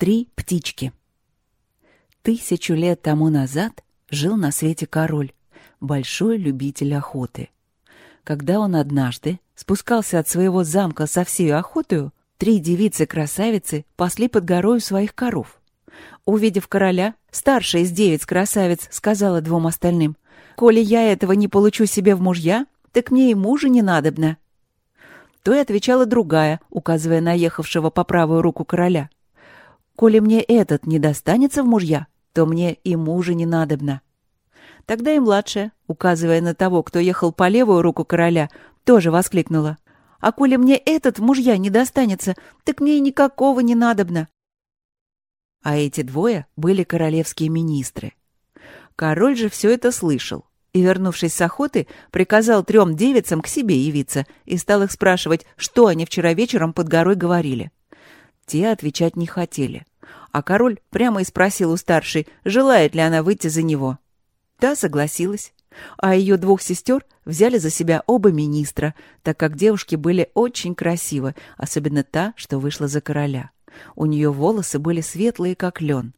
Три птички. Тысячу лет тому назад жил на свете король, большой любитель охоты. Когда он однажды спускался от своего замка со всей охотою, три девицы-красавицы пасли под горою своих коров. Увидев короля, старшая из девиц-красавиц сказала двум остальным, «Коли я этого не получу себе в мужья, так мне и мужа не надобно». То и отвечала другая, указывая на ехавшего по правую руку короля — Коли мне этот не достанется в мужья, то мне и мужа не надобно. Тогда и младшая, указывая на того, кто ехал по левую руку короля, тоже воскликнула. «А коли мне этот мужья не достанется, так мне и никакого не надобно». А эти двое были королевские министры. Король же все это слышал и, вернувшись с охоты, приказал трем девицам к себе явиться и стал их спрашивать, что они вчера вечером под горой говорили. Те отвечать не хотели а король прямо и спросил у старшей, желает ли она выйти за него. Та согласилась, а ее двух сестер взяли за себя оба министра, так как девушки были очень красивы, особенно та, что вышла за короля. У нее волосы были светлые, как лен.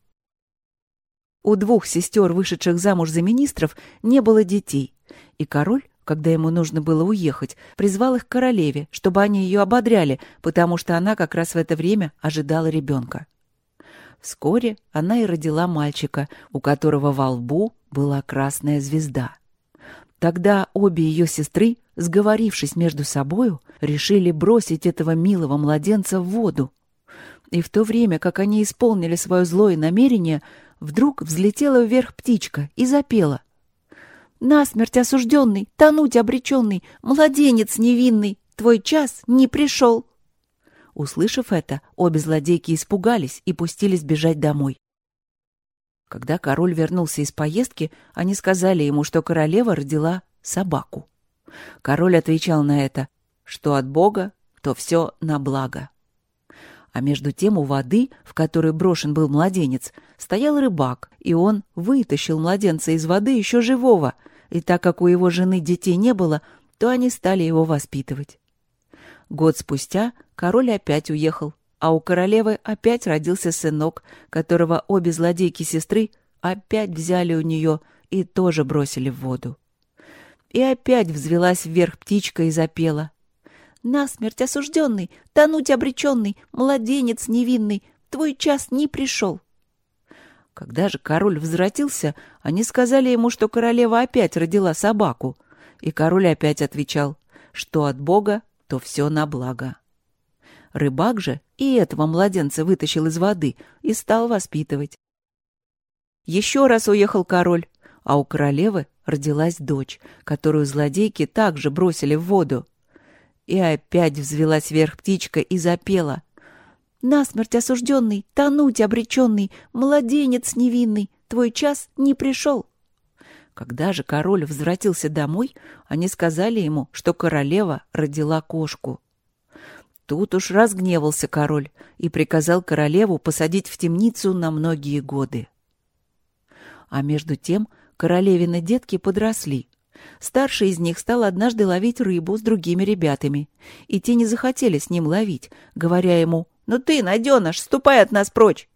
У двух сестер, вышедших замуж за министров, не было детей, и король когда ему нужно было уехать, призвал их к королеве, чтобы они ее ободряли, потому что она как раз в это время ожидала ребенка. Вскоре она и родила мальчика, у которого во лбу была красная звезда. Тогда обе ее сестры, сговорившись между собою, решили бросить этого милого младенца в воду. И в то время, как они исполнили свое злое намерение, вдруг взлетела вверх птичка и запела. «Насмерть осужденный, тонуть обреченный, младенец невинный, твой час не пришел!» Услышав это, обе злодейки испугались и пустились бежать домой. Когда король вернулся из поездки, они сказали ему, что королева родила собаку. Король отвечал на это, что от Бога, то все на благо. А между тем у воды, в которой брошен был младенец, стоял рыбак, и он вытащил младенца из воды еще живого, и так как у его жены детей не было, то они стали его воспитывать. Год спустя король опять уехал, а у королевы опять родился сынок, которого обе злодейки-сестры опять взяли у нее и тоже бросили в воду. И опять взвелась вверх птичка и запела. «Насмерть осужденный, тонуть обреченный, младенец невинный, твой час не пришел». Когда же король возвратился, они сказали ему, что королева опять родила собаку. И король опять отвечал, что от Бога то все на благо. Рыбак же и этого младенца вытащил из воды и стал воспитывать. Еще раз уехал король, а у королевы родилась дочь, которую злодейки также бросили в воду. И опять взвелась вверх птичка и запела. «Насмерть осужденный, тонуть обреченный, младенец невинный, твой час не пришел». Когда же король возвратился домой, они сказали ему, что королева родила кошку. Тут уж разгневался король и приказал королеву посадить в темницу на многие годы. А между тем королевины детки подросли. Старший из них стал однажды ловить рыбу с другими ребятами, и те не захотели с ним ловить, говоря ему «Ну ты, найденыш, ступай от нас прочь!»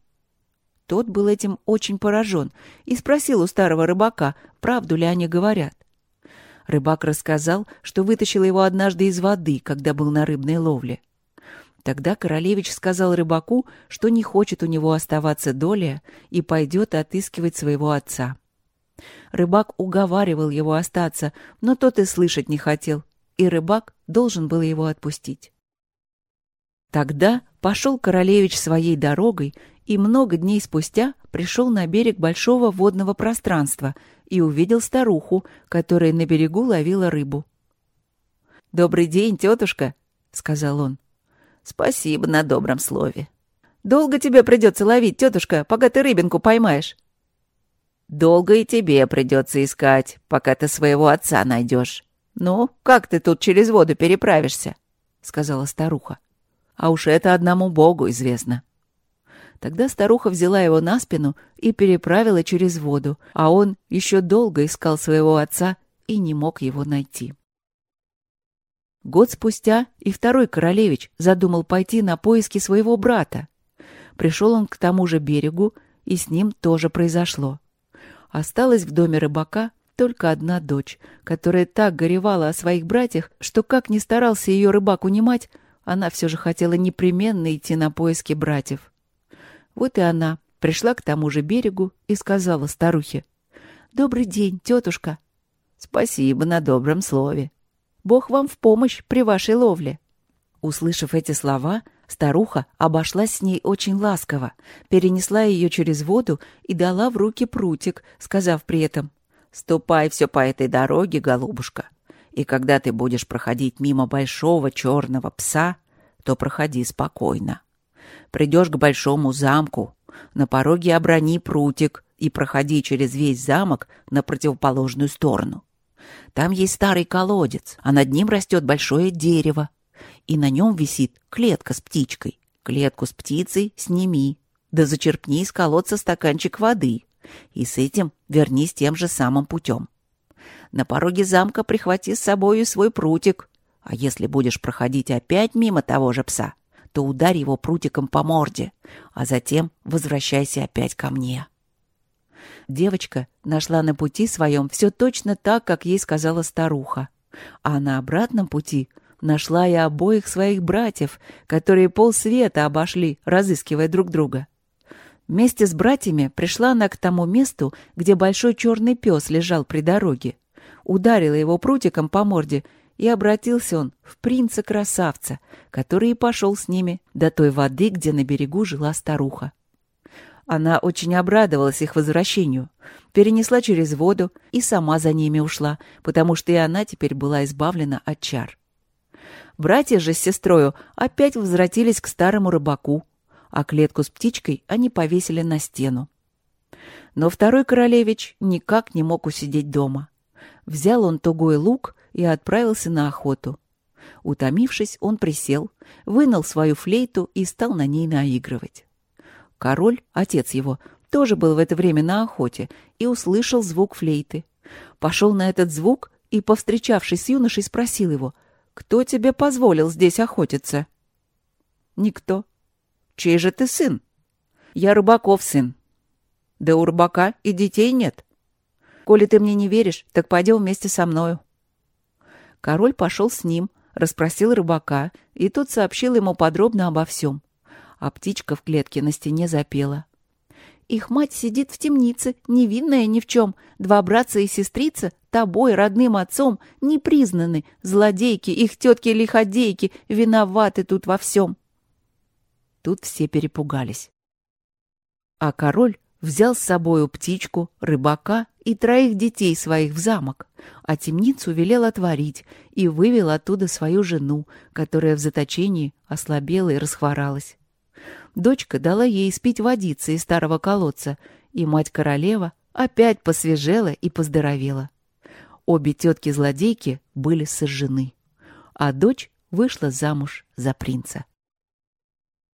Тот был этим очень поражен и спросил у старого рыбака, правду ли они говорят. Рыбак рассказал, что вытащил его однажды из воды, когда был на рыбной ловле. Тогда королевич сказал рыбаку, что не хочет у него оставаться доля и пойдет отыскивать своего отца. Рыбак уговаривал его остаться, но тот и слышать не хотел, и рыбак должен был его отпустить. Тогда пошел королевич своей дорогой и много дней спустя пришел на берег большого водного пространства и увидел старуху, которая на берегу ловила рыбу. «Добрый день, тетушка», — сказал он. «Спасибо на добром слове. Долго тебе придется ловить, тетушка, пока ты рыбинку поймаешь?» «Долго и тебе придется искать, пока ты своего отца найдешь. Ну, как ты тут через воду переправишься?» — сказала старуха. «А уж это одному Богу известно». Тогда старуха взяла его на спину и переправила через воду, а он еще долго искал своего отца и не мог его найти. Год спустя и второй королевич задумал пойти на поиски своего брата. Пришел он к тому же берегу, и с ним тоже произошло. Осталась в доме рыбака только одна дочь, которая так горевала о своих братьях, что как ни старался ее рыбак унимать, она все же хотела непременно идти на поиски братьев. Вот и она пришла к тому же берегу и сказала старухе. «Добрый день, тетушка». «Спасибо на добром слове. Бог вам в помощь при вашей ловле». Услышав эти слова, старуха обошлась с ней очень ласково, перенесла ее через воду и дала в руки прутик, сказав при этом «Ступай все по этой дороге, голубушка, и когда ты будешь проходить мимо большого черного пса, то проходи спокойно. Придешь к большому замку, на пороге оброни прутик и проходи через весь замок на противоположную сторону. Там есть старый колодец, а над ним растет большое дерево, и на нем висит клетка с птичкой. Клетку с птицей сними, да зачерпни из колодца стаканчик воды, и с этим вернись тем же самым путем. На пороге замка прихвати с собою свой прутик. А если будешь проходить опять мимо того же пса, то ударь его прутиком по морде, а затем возвращайся опять ко мне. Девочка нашла на пути своем все точно так, как ей сказала старуха. А на обратном пути нашла и обоих своих братьев, которые полсвета обошли, разыскивая друг друга. Вместе с братьями пришла она к тому месту, где большой черный пес лежал при дороге ударила его прутиком по морде, и обратился он в принца-красавца, который и пошел с ними до той воды, где на берегу жила старуха. Она очень обрадовалась их возвращению, перенесла через воду и сама за ними ушла, потому что и она теперь была избавлена от чар. Братья же с сестрою опять возвратились к старому рыбаку, а клетку с птичкой они повесили на стену. Но второй королевич никак не мог усидеть дома. Взял он тугой лук и отправился на охоту. Утомившись, он присел, вынул свою флейту и стал на ней наигрывать. Король, отец его, тоже был в это время на охоте и услышал звук флейты. Пошел на этот звук и, повстречавшись с юношей, спросил его, «Кто тебе позволил здесь охотиться?» «Никто». «Чей же ты сын?» «Я рыбаков сын». «Да у рыбака и детей нет». Коли ты мне не веришь, так пойдем вместе со мною. Король пошел с ним, расспросил рыбака, и тот сообщил ему подробно обо всем. А птичка в клетке на стене запела. Их мать сидит в темнице, невинная ни в чем. Два братца и сестрица, тобой, родным отцом, не признаны. Злодейки, их тетки-лиходейки, виноваты тут во всем. Тут все перепугались. А король взял с собою птичку, рыбака и троих детей своих в замок, а темницу велел отворить и вывел оттуда свою жену, которая в заточении ослабела и расхворалась. Дочка дала ей спить водицы из старого колодца, и мать-королева опять посвежела и поздоровела. Обе тетки-злодейки были сожжены, а дочь вышла замуж за принца.